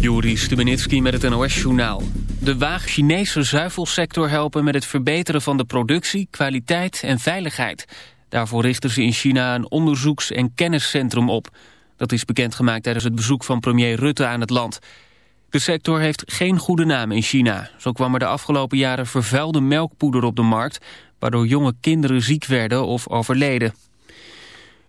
Juri Stubenitski met het NOS-journaal. De Waag Chinese zuivelsector helpen met het verbeteren van de productie, kwaliteit en veiligheid. Daarvoor richten ze in China een onderzoeks- en kenniscentrum op. Dat is bekendgemaakt tijdens het bezoek van premier Rutte aan het land. De sector heeft geen goede naam in China. Zo kwam er de afgelopen jaren vervuilde melkpoeder op de markt... waardoor jonge kinderen ziek werden of overleden.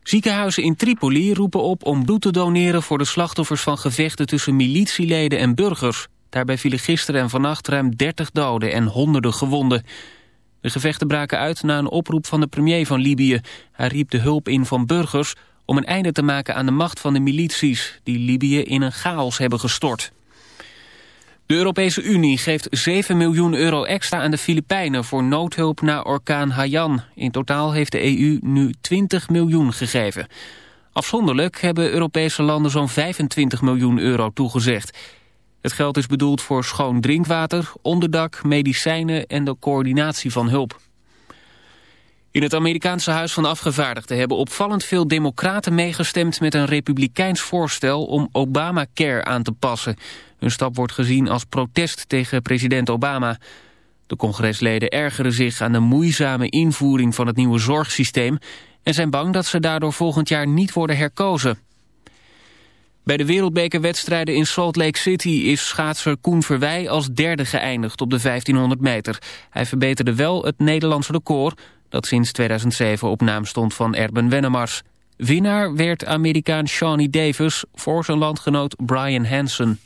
Ziekenhuizen in Tripoli roepen op om bloed te doneren voor de slachtoffers van gevechten tussen militieleden en burgers. Daarbij vielen gisteren en vannacht ruim 30 doden en honderden gewonden. De gevechten braken uit na een oproep van de premier van Libië. Hij riep de hulp in van burgers om een einde te maken aan de macht van de milities... die Libië in een chaos hebben gestort. De Europese Unie geeft 7 miljoen euro extra aan de Filipijnen voor noodhulp na orkaan Haiyan. In totaal heeft de EU nu 20 miljoen gegeven. Afzonderlijk hebben Europese landen zo'n 25 miljoen euro toegezegd. Het geld is bedoeld voor schoon drinkwater, onderdak, medicijnen en de coördinatie van hulp. In het Amerikaanse Huis van Afgevaardigden hebben opvallend veel democraten meegestemd met een republikeins voorstel om Obamacare aan te passen. Hun stap wordt gezien als protest tegen president Obama. De congresleden ergeren zich aan de moeizame invoering van het nieuwe zorgsysteem... en zijn bang dat ze daardoor volgend jaar niet worden herkozen. Bij de wereldbekerwedstrijden in Salt Lake City is schaatser Koen Verwij als derde geëindigd op de 1500 meter. Hij verbeterde wel het Nederlandse record dat sinds 2007 op naam stond van Erben Wennemars. Winnaar werd Amerikaan Shawnee Davis voor zijn landgenoot Brian Hansen.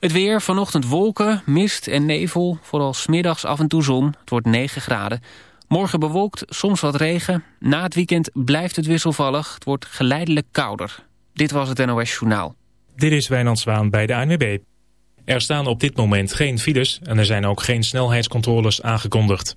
Het weer, vanochtend wolken, mist en nevel, vooral smiddags af en toe zon. Het wordt 9 graden. Morgen bewolkt, soms wat regen. Na het weekend blijft het wisselvallig. Het wordt geleidelijk kouder. Dit was het NOS Journaal. Dit is Wijnand Zwaan bij de ANWB. Er staan op dit moment geen files en er zijn ook geen snelheidscontroles aangekondigd.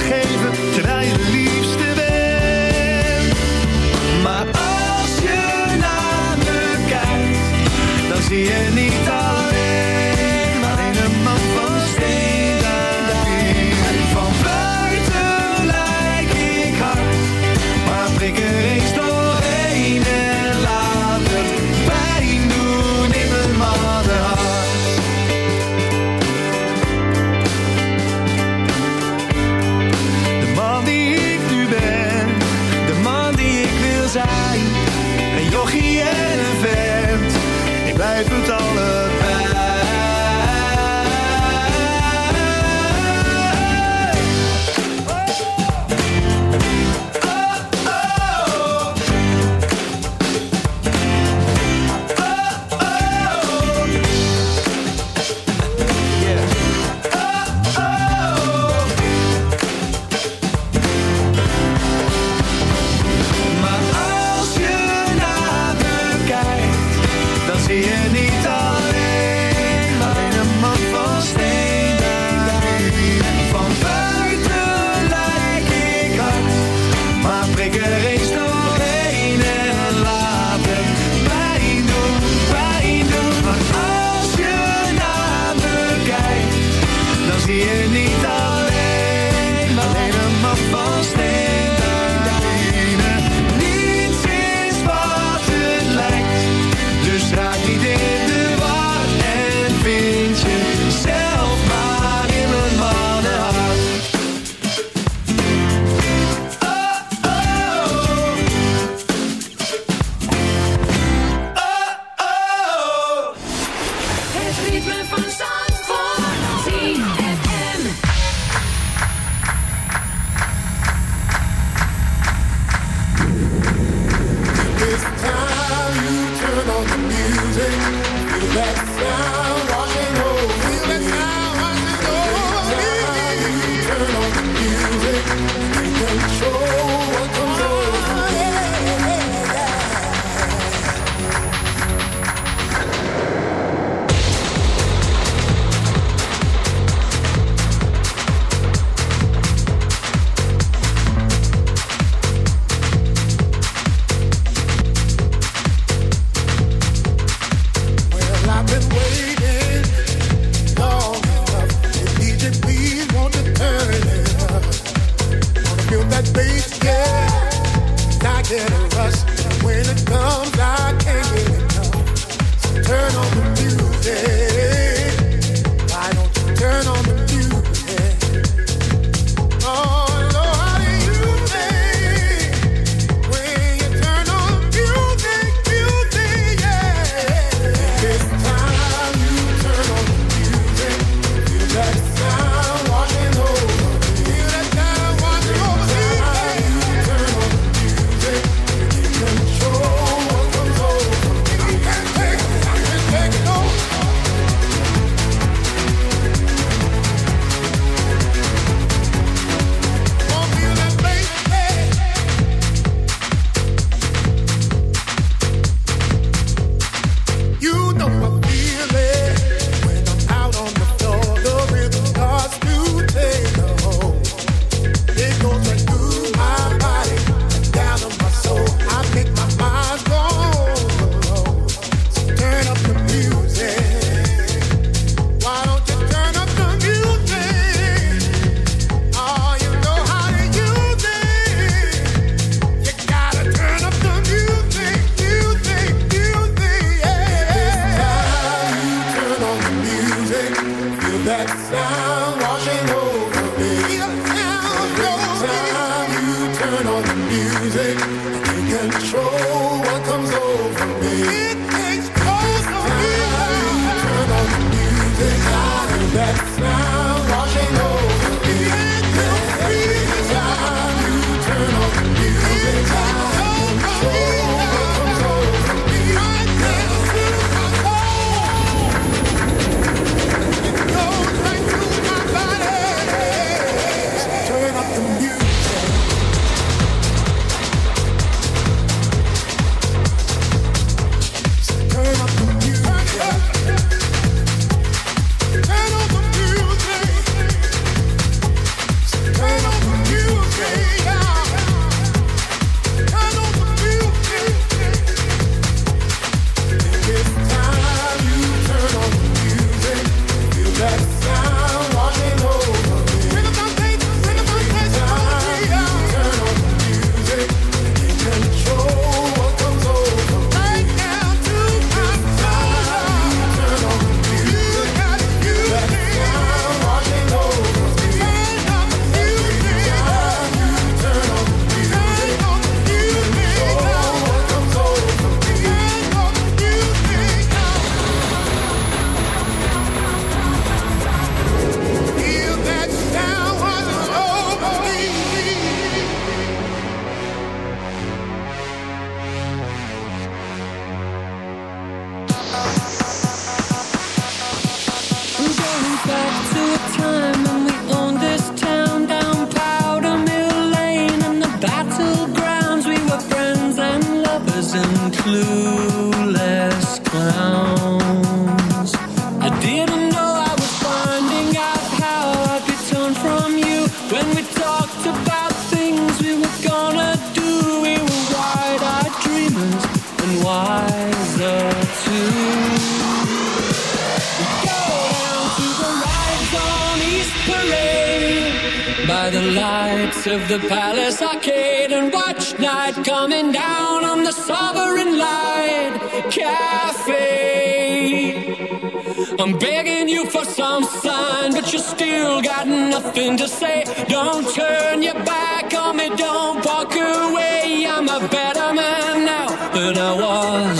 still got nothing to say. Don't turn your back on me, don't walk away. I'm a better man now than I was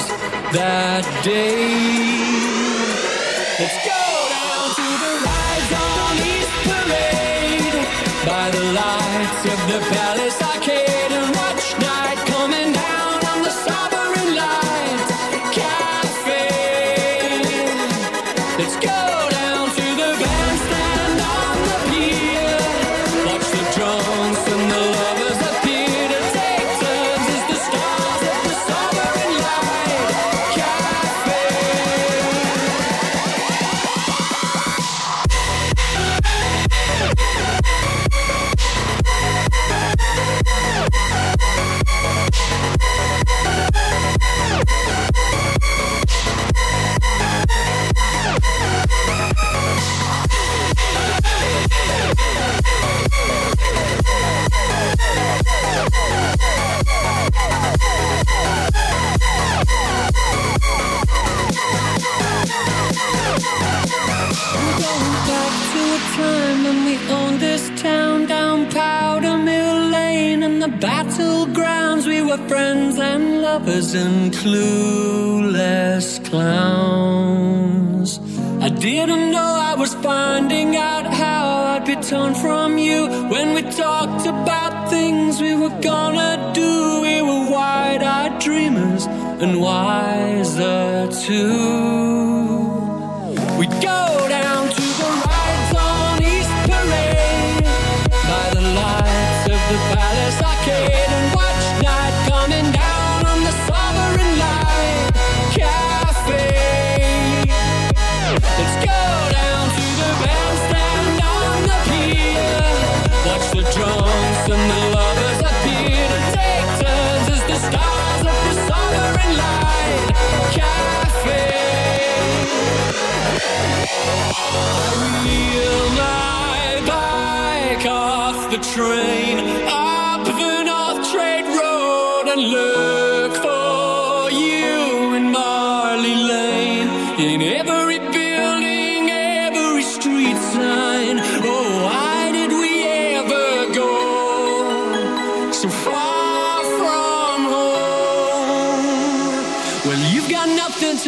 that day.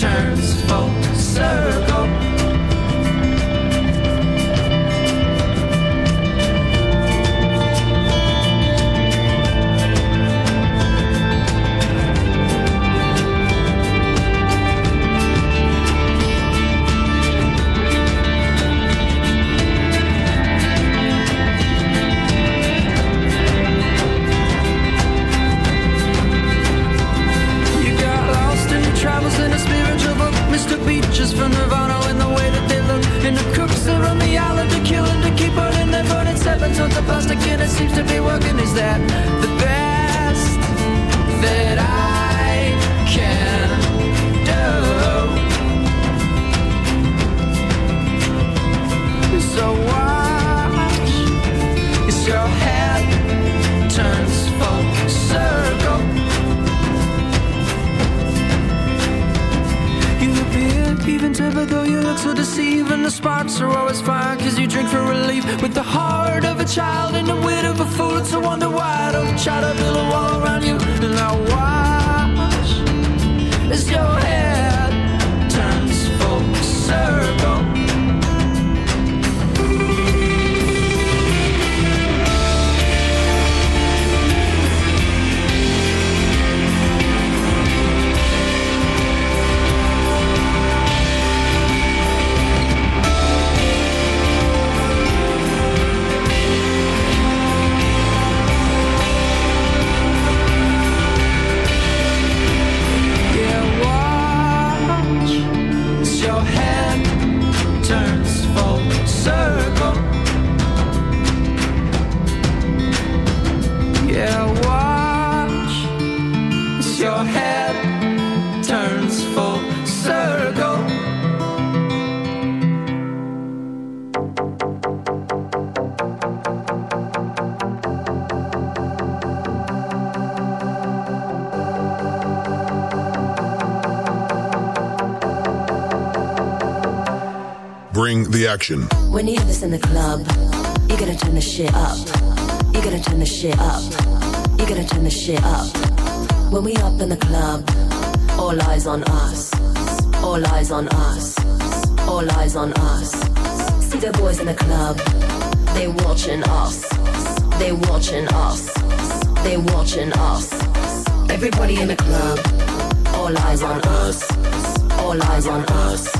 turns full circle. Bring the action. When you hear this in the club, you gotta turn the shit up. You gotta turn the shit up. You gotta turn the shit up. When we up in the club, all eyes on us. All eyes on us. All eyes on us. See the boys in the club, they watching us. They watching us. They watching us. Everybody in the club, all eyes on us. All eyes on us.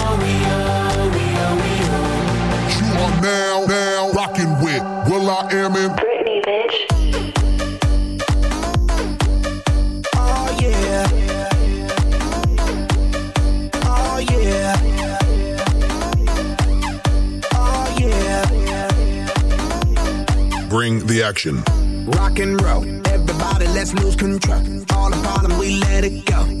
with I Am in Britney, bitch. Oh yeah. Oh yeah. Oh yeah. Bring the action. Rock and roll. Everybody, let's lose control. All the bottom, we let it go.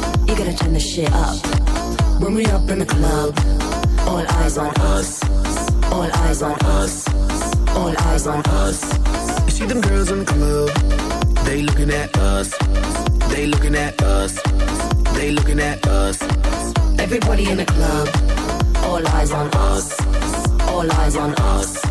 You gotta turn the shit up. When we up in the club, all eyes on us. All eyes on us. All eyes on us. You see them girls in the club, they looking at us. They looking at us. They looking at us. Everybody in the club, all eyes on us. All eyes on us.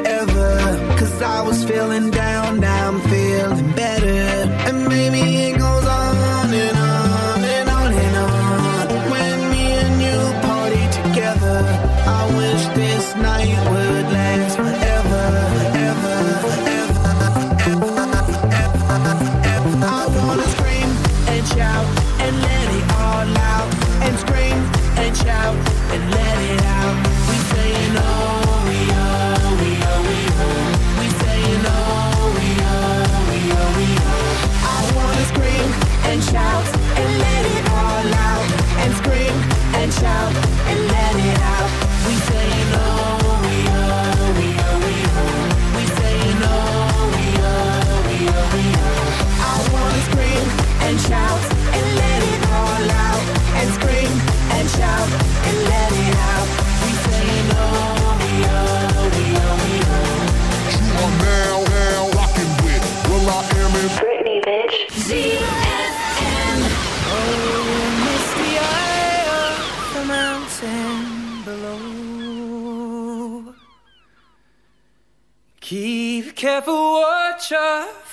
I was feeling down,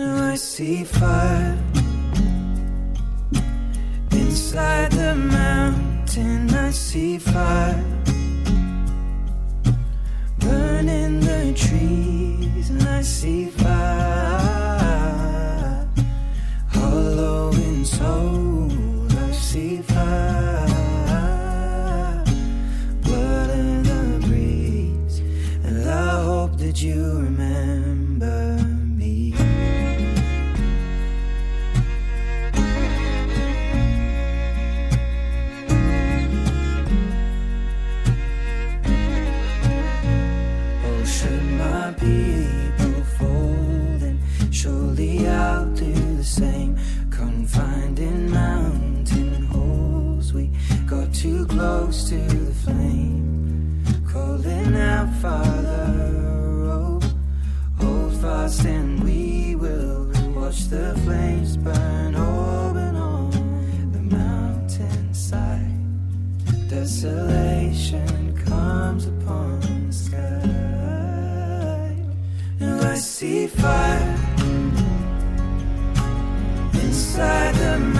Now I see fire inside the mountain. I see fire burning the trees, and I see fire hollow in soul. I see fire blood in the breeze, and I hope that you not father oh, hold fast and we will watch the flames burn. Open on the mountain side desolation comes upon the sky. Now i see fire inside the mountain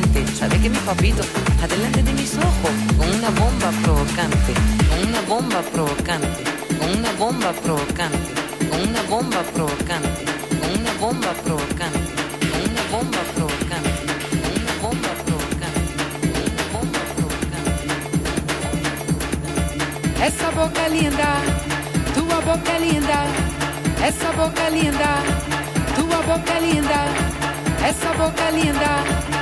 sabe que mi papito, adelante de mis ojos, con una bomba provocante, con una bomba provocante, con una bomba provocante, con una bomba provocante, con una bomba provocante, con una bomba provocante. Essa boca linda, tua boca linda, essa boca linda, tua boca linda, essa boca linda.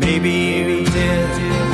Maybe you did,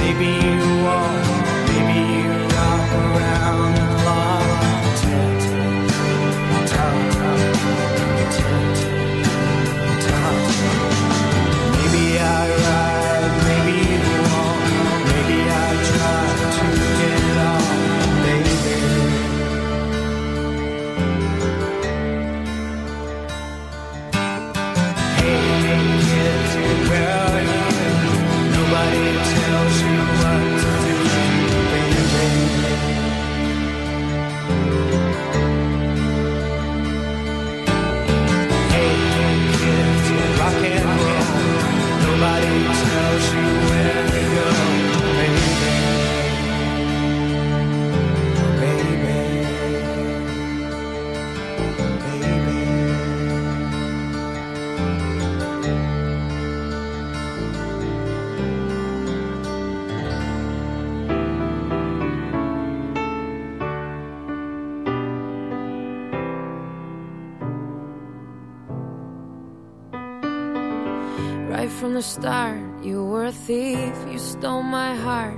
Start, you were a thief, you stole my heart,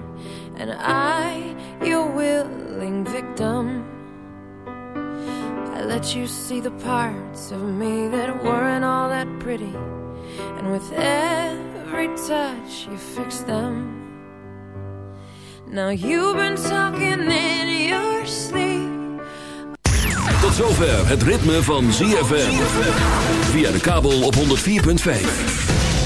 and I, your willing victim. I let you see the parts of me that weren't all that pretty, and with every touch, you fixed them. Now you've been talking in your sleep. Tot zover het ritme van ZFM. Via de kabel op 104.5.